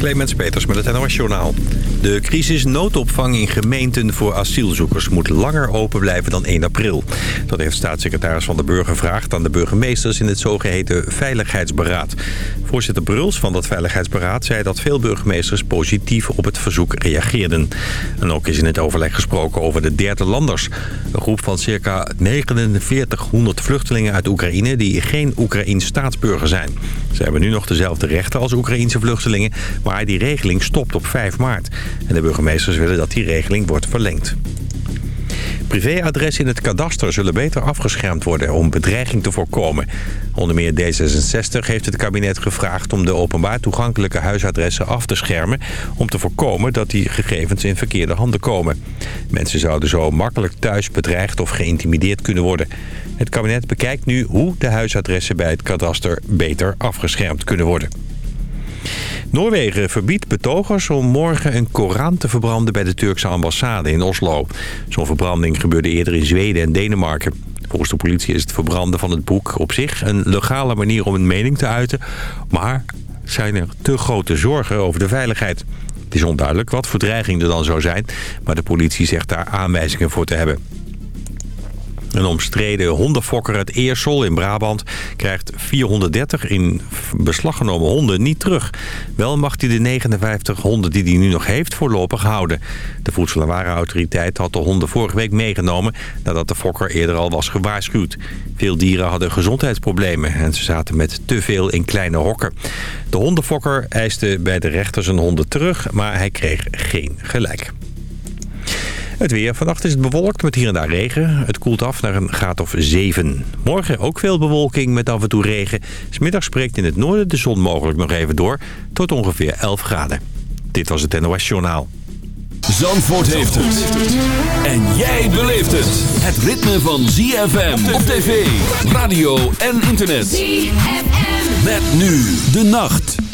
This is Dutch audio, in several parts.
Clemens Peters met het NOS Journaal. De crisisnoodopvang in gemeenten voor asielzoekers moet langer open blijven dan 1 april. Dat heeft staatssecretaris Van de Burger gevraagd aan de burgemeesters in het zogeheten Veiligheidsberaad. Voorzitter Bruls van dat Veiligheidsberaad zei dat veel burgemeesters positief op het verzoek reageerden. En ook is in het overleg gesproken over de derde landers. Een groep van circa 4900 vluchtelingen uit Oekraïne die geen Oekraïns staatsburger zijn. Ze hebben nu nog dezelfde rechten als Oekraïnse vluchtelingen, maar die regeling stopt op 5 maart. En de burgemeesters willen dat die regeling wordt verlengd. Privéadressen in het kadaster zullen beter afgeschermd worden om bedreiging te voorkomen. Onder meer D66 heeft het kabinet gevraagd om de openbaar toegankelijke huisadressen af te schermen... om te voorkomen dat die gegevens in verkeerde handen komen. Mensen zouden zo makkelijk thuis bedreigd of geïntimideerd kunnen worden. Het kabinet bekijkt nu hoe de huisadressen bij het kadaster beter afgeschermd kunnen worden. Noorwegen verbiedt betogers om morgen een Koran te verbranden bij de Turkse ambassade in Oslo. Zo'n verbranding gebeurde eerder in Zweden en Denemarken. Volgens de politie is het verbranden van het boek op zich een legale manier om een mening te uiten. Maar zijn er te grote zorgen over de veiligheid. Het is onduidelijk wat voor dreiging er dan zou zijn, maar de politie zegt daar aanwijzingen voor te hebben. Een omstreden hondenfokker uit Eersel in Brabant krijgt 430 in beslag genomen honden niet terug. Wel mag hij de 59 honden die hij nu nog heeft voorlopig houden. De Voedsel- en had de honden vorige week meegenomen nadat de fokker eerder al was gewaarschuwd. Veel dieren hadden gezondheidsproblemen en ze zaten met te veel in kleine hokken. De hondenfokker eiste bij de rechter zijn honden terug, maar hij kreeg geen gelijk. Het weer. Vannacht is het bewolkt met hier en daar regen. Het koelt af naar een graad of 7. Morgen ook veel bewolking met af en toe regen. Smiddag spreekt in het noorden de zon mogelijk nog even door. Tot ongeveer 11 graden. Dit was het NOS Journaal. Zandvoort heeft het. En jij beleeft het. Het ritme van ZFM op tv, radio en internet. ZFM. Met nu de nacht.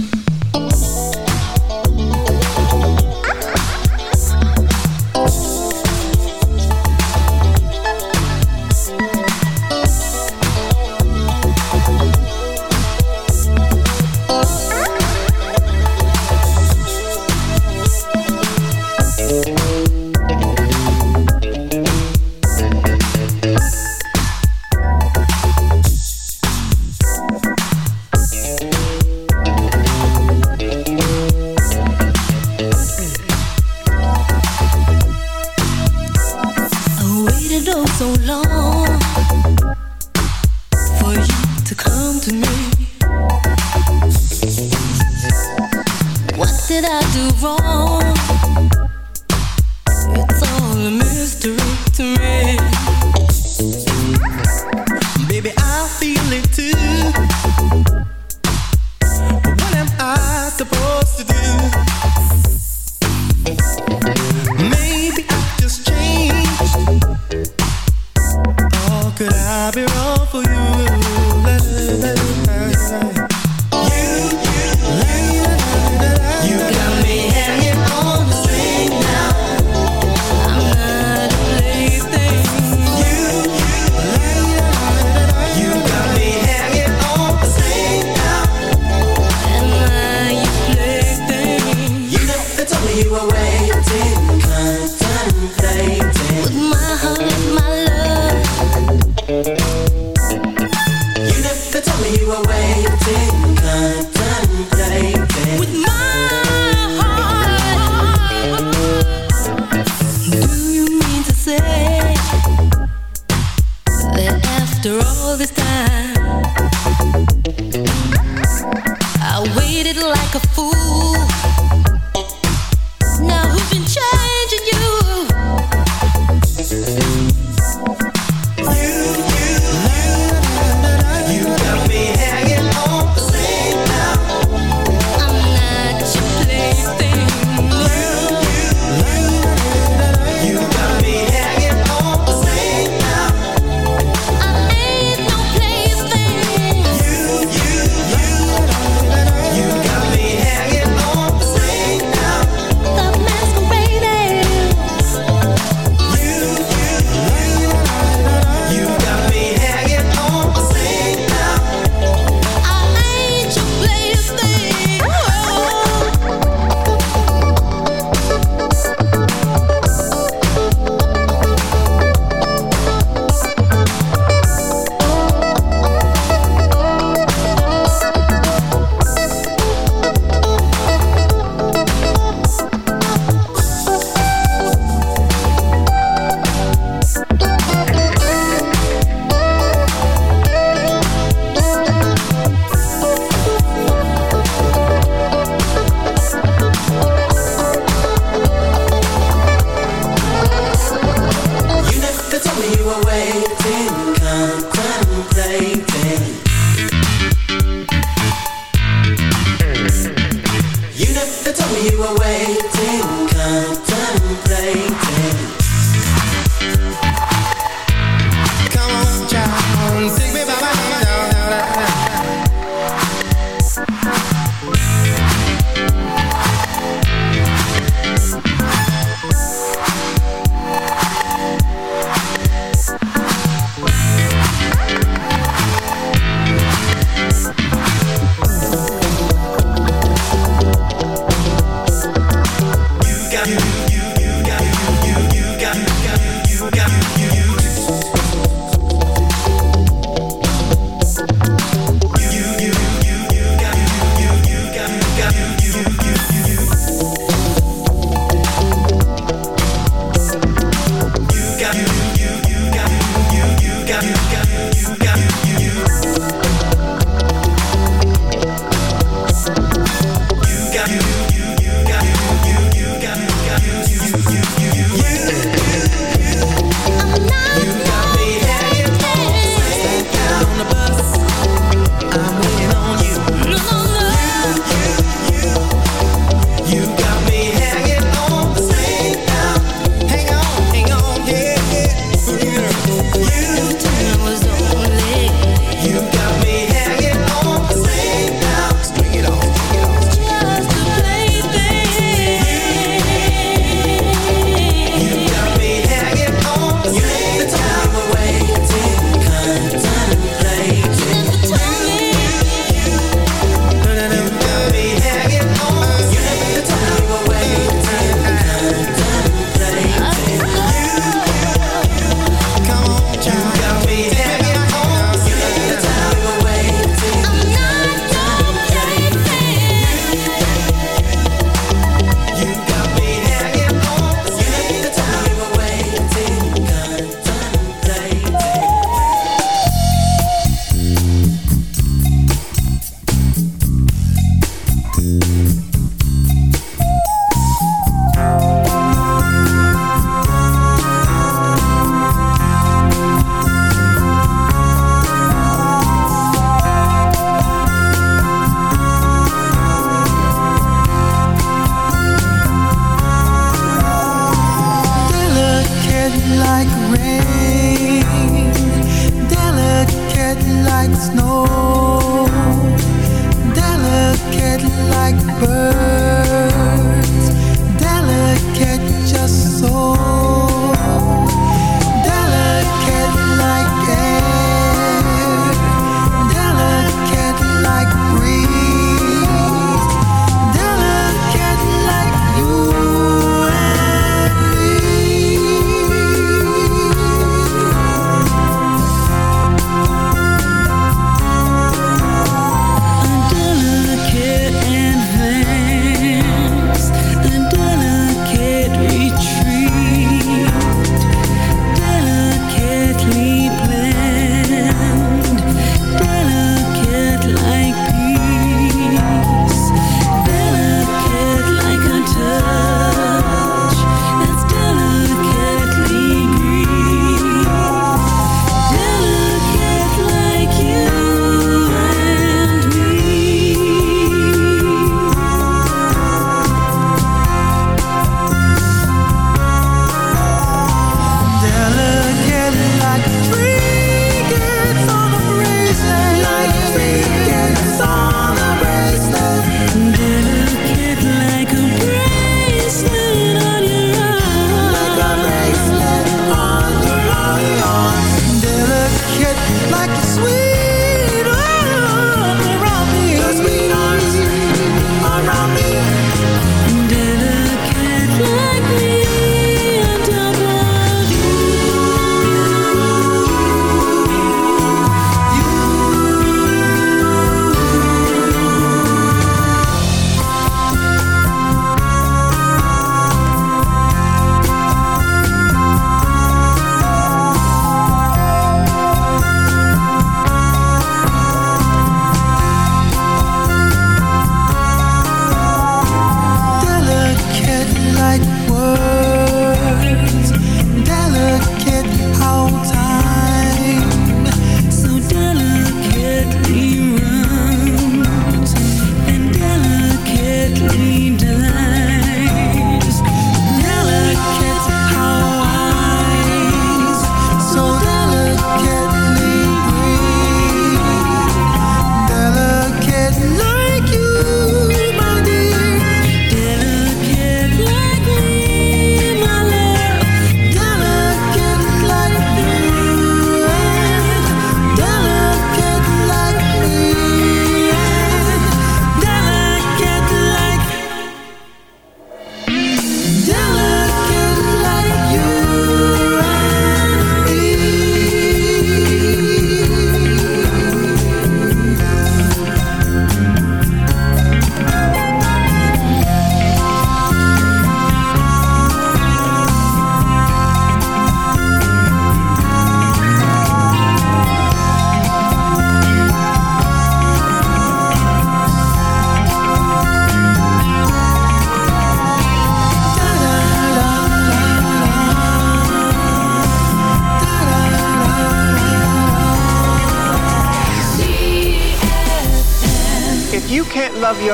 told me you were waiting. Come, come, play.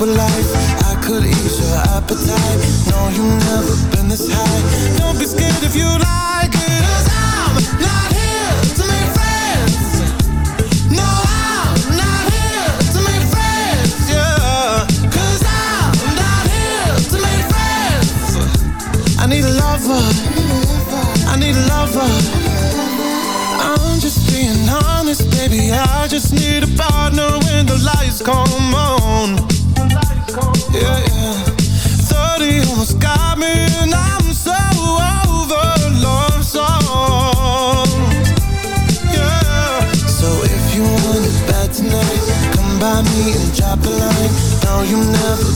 with life. I could ease your appetite. No, you've never been this high. Don't be scared if you like it. Cause I'm not here to make friends. No, I'm not here to make friends. Yeah. Cause I'm not here to make friends. I need a lover. I need a lover. I'm just being honest, baby. I just need a partner can never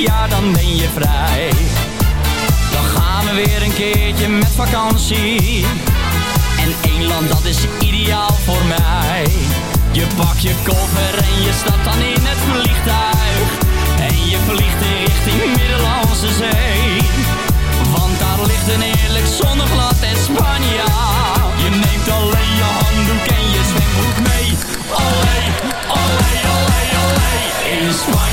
jaar dan ben je vrij. Dan gaan we weer een keertje met vakantie. En één land dat is ideaal voor mij. Je pakt je koffer en je stapt dan in het vliegtuig. En je vliegt in richting Middellandse Zee. Want daar ligt een heerlijk zonneglad en Spanje. Je neemt alleen je handdoek en je zwembroek mee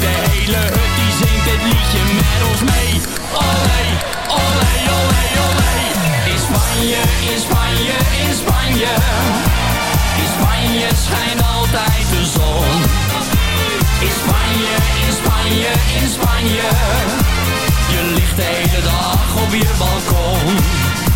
de hele hut die zingt dit liedje met ons mee. Olé, olé, olé, olé. In Spanje, in Spanje, in Spanje. In Spanje schijnt altijd de zon. In Spanje, in Spanje, in Spanje. Je ligt de hele dag op je balkon.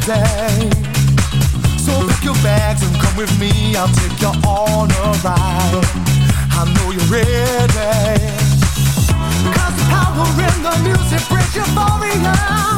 today. So pack your bags and come with me. I'll take you on a ride. I know you're ready. Cause the power in the music brings euphoria.